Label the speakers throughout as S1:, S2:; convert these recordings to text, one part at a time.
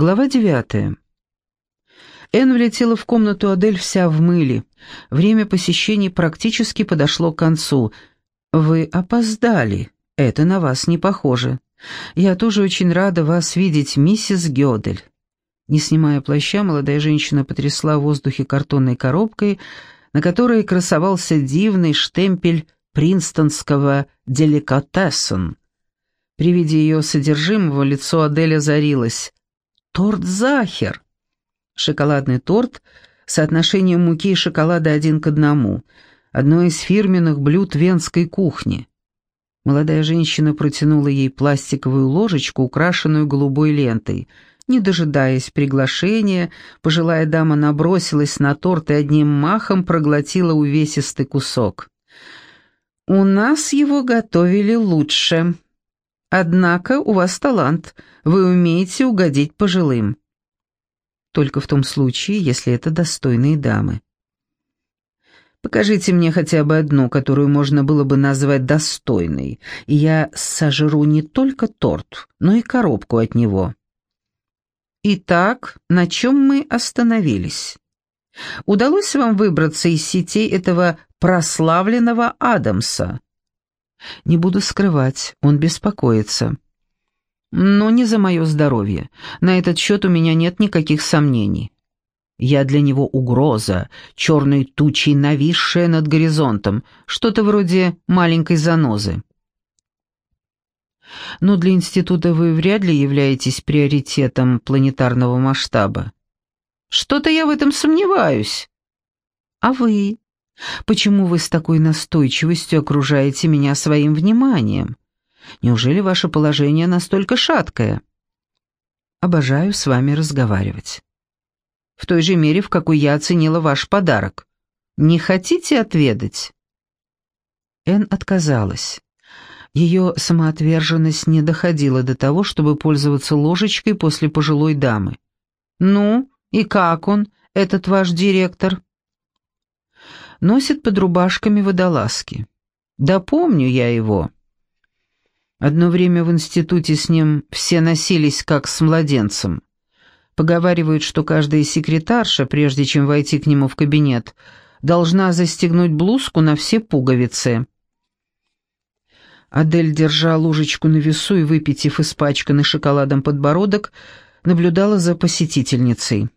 S1: Глава девятая. Энн влетела в комнату Адель вся в мыле. Время посещений практически подошло к концу. «Вы опоздали. Это на вас не похоже. Я тоже очень рада вас видеть, миссис Гёдель». Не снимая плаща, молодая женщина потрясла в воздухе картонной коробкой, на которой красовался дивный штемпель принстонского «деликатесен». При виде ее содержимого лицо Аделя зарилось. Торт «Захер». Шоколадный торт с соотношением муки и шоколада один к одному. Одно из фирменных блюд венской кухни. Молодая женщина протянула ей пластиковую ложечку, украшенную голубой лентой. Не дожидаясь приглашения, пожилая дама набросилась на торт и одним махом проглотила увесистый кусок. «У нас его готовили лучше», Однако у вас талант, вы умеете угодить пожилым. Только в том случае, если это достойные дамы. Покажите мне хотя бы одну, которую можно было бы назвать достойной, и я сожру не только торт, но и коробку от него. Итак, на чем мы остановились? Удалось вам выбраться из сетей этого прославленного Адамса? Не буду скрывать, он беспокоится. Но не за мое здоровье. На этот счет у меня нет никаких сомнений. Я для него угроза, черной тучей нависшая над горизонтом, что-то вроде маленькой занозы. Но для института вы вряд ли являетесь приоритетом планетарного масштаба. Что-то я в этом сомневаюсь. А вы? Почему вы с такой настойчивостью окружаете меня своим вниманием? Неужели ваше положение настолько шаткое? Обожаю с вами разговаривать. В той же мере, в какой я оценила ваш подарок. Не хотите отведать?» Эн отказалась. Ее самоотверженность не доходила до того, чтобы пользоваться ложечкой после пожилой дамы. «Ну, и как он, этот ваш директор?» Носит под рубашками водолазки. Да помню я его. Одно время в институте с ним все носились как с младенцем. Поговаривают, что каждая секретарша, прежде чем войти к нему в кабинет, должна застегнуть блузку на все пуговицы. Адель, держа ложечку на весу и выпитив испачканный шоколадом подбородок, наблюдала за посетительницей.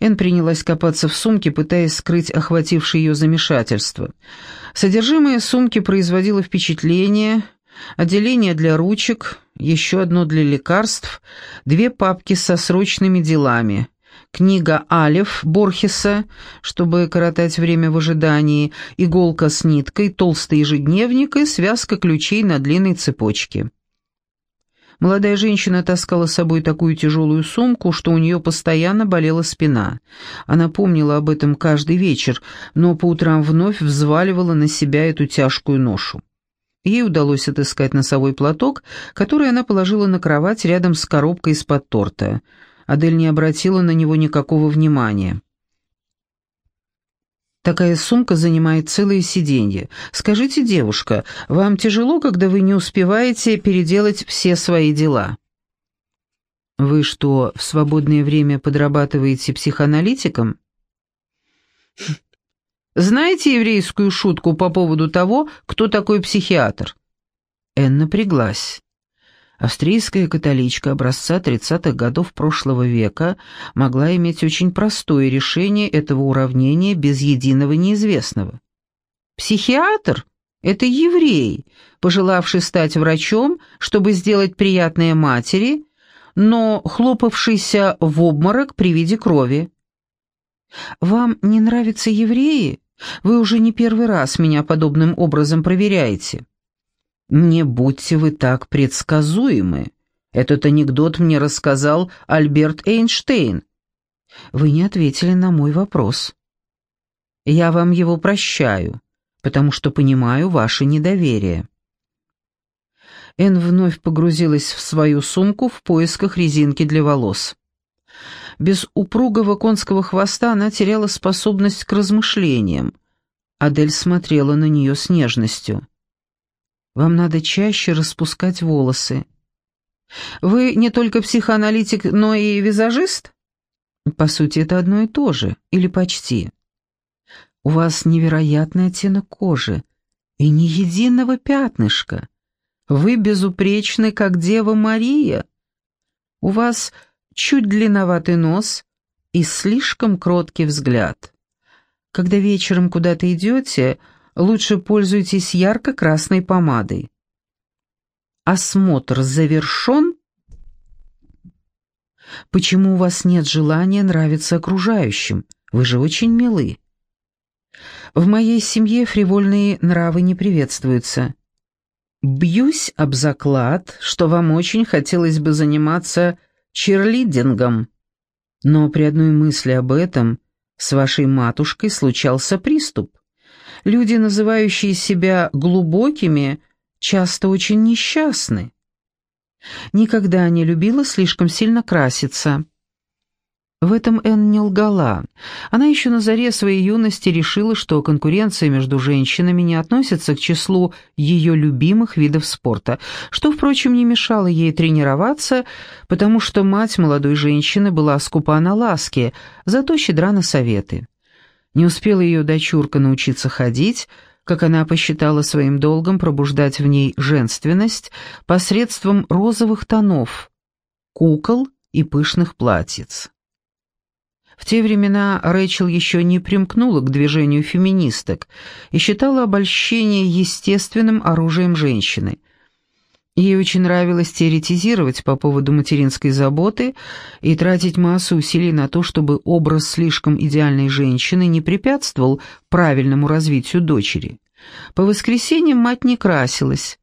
S1: Эн принялась копаться в сумке, пытаясь скрыть охватившее ее замешательство. Содержимое сумки производило впечатление, отделение для ручек, еще одно для лекарств, две папки со срочными делами, книга «Алев» Борхеса, чтобы коротать время в ожидании, иголка с ниткой, толстый ежедневник и связка ключей на длинной цепочке. Молодая женщина таскала с собой такую тяжелую сумку, что у нее постоянно болела спина. Она помнила об этом каждый вечер, но по утрам вновь взваливала на себя эту тяжкую ношу. Ей удалось отыскать носовой платок, который она положила на кровать рядом с коробкой из-под торта. Адель не обратила на него никакого внимания. Такая сумка занимает целое сиденье. Скажите, девушка, вам тяжело, когда вы не успеваете переделать все свои дела? Вы что, в свободное время подрабатываете психоаналитиком? Знаете еврейскую шутку по поводу того, кто такой психиатр? Энн напряглась. Австрийская католичка образца 30-х годов прошлого века могла иметь очень простое решение этого уравнения без единого неизвестного. Психиатр — это еврей, пожелавший стать врачом, чтобы сделать приятное матери, но хлопавшийся в обморок при виде крови. «Вам не нравятся евреи? Вы уже не первый раз меня подобным образом проверяете». «Не будьте вы так предсказуемы. Этот анекдот мне рассказал Альберт Эйнштейн. Вы не ответили на мой вопрос. Я вам его прощаю, потому что понимаю ваше недоверие». Эн вновь погрузилась в свою сумку в поисках резинки для волос. Без упругого конского хвоста она теряла способность к размышлениям. Адель смотрела на нее с нежностью. Вам надо чаще распускать волосы. Вы не только психоаналитик, но и визажист? По сути, это одно и то же, или почти. У вас невероятный оттенок кожи и ни единого пятнышка. Вы безупречны, как Дева Мария. У вас чуть длинноватый нос и слишком кроткий взгляд. Когда вечером куда-то идете, лучше пользуйтесь ярко-красной помадой. Осмотр завершен? Почему у вас нет желания нравиться окружающим? Вы же очень милы. В моей семье фривольные нравы не приветствуются. Бьюсь об заклад, что вам очень хотелось бы заниматься черлидингом. Но при одной мысли об этом с вашей матушкой случался приступ. Люди, называющие себя глубокими, часто очень несчастны. Никогда не любила слишком сильно краситься. В этом Энн не лгала. Она еще на заре своей юности решила, что конкуренция между женщинами не относится к числу ее любимых видов спорта, что, впрочем, не мешало ей тренироваться, потому что мать молодой женщины была скупа на ласки, зато щедра на советы. Не успела ее дочурка научиться ходить, как она посчитала своим долгом пробуждать в ней женственность посредством розовых тонов, кукол и пышных платьиц. В те времена Рэйчел еще не примкнула к движению феминисток и считала обольщение естественным оружием женщины. Ей очень нравилось теоретизировать по поводу материнской заботы и тратить массу усилий на то, чтобы образ слишком идеальной женщины не препятствовал правильному развитию дочери. По воскресеньям мать не красилась,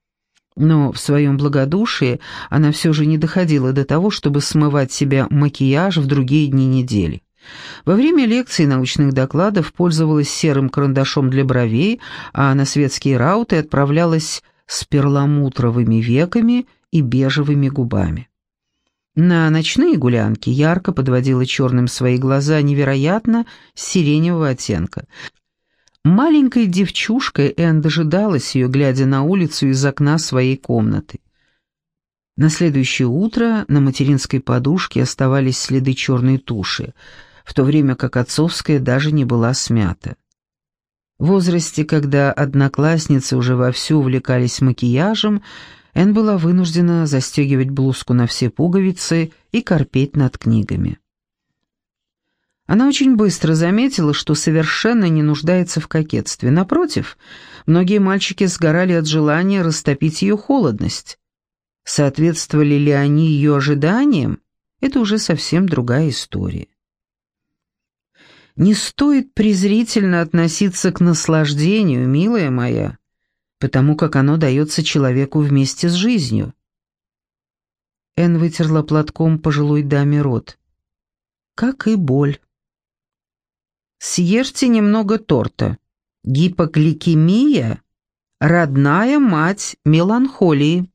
S1: но в своем благодушии она все же не доходила до того, чтобы смывать себя макияж в другие дни недели. Во время лекций научных докладов пользовалась серым карандашом для бровей, а на светские рауты отправлялась с перламутровыми веками и бежевыми губами. На ночные гулянки ярко подводила черным свои глаза невероятно сиреневого оттенка. Маленькой девчушкой Энн дожидалась ее, глядя на улицу из окна своей комнаты. На следующее утро на материнской подушке оставались следы черной туши — в то время как отцовская даже не была смята. В возрасте, когда одноклассницы уже вовсю увлекались макияжем, Энн была вынуждена застегивать блузку на все пуговицы и корпеть над книгами. Она очень быстро заметила, что совершенно не нуждается в кокетстве. Напротив, многие мальчики сгорали от желания растопить ее холодность. Соответствовали ли они ее ожиданиям, это уже совсем другая история. Не стоит презрительно относиться к наслаждению, милая моя, потому как оно дается человеку вместе с жизнью. Эн вытерла платком пожилой даме рот. Как и боль. Съешьте немного торта. Гипогликемия — родная мать меланхолии.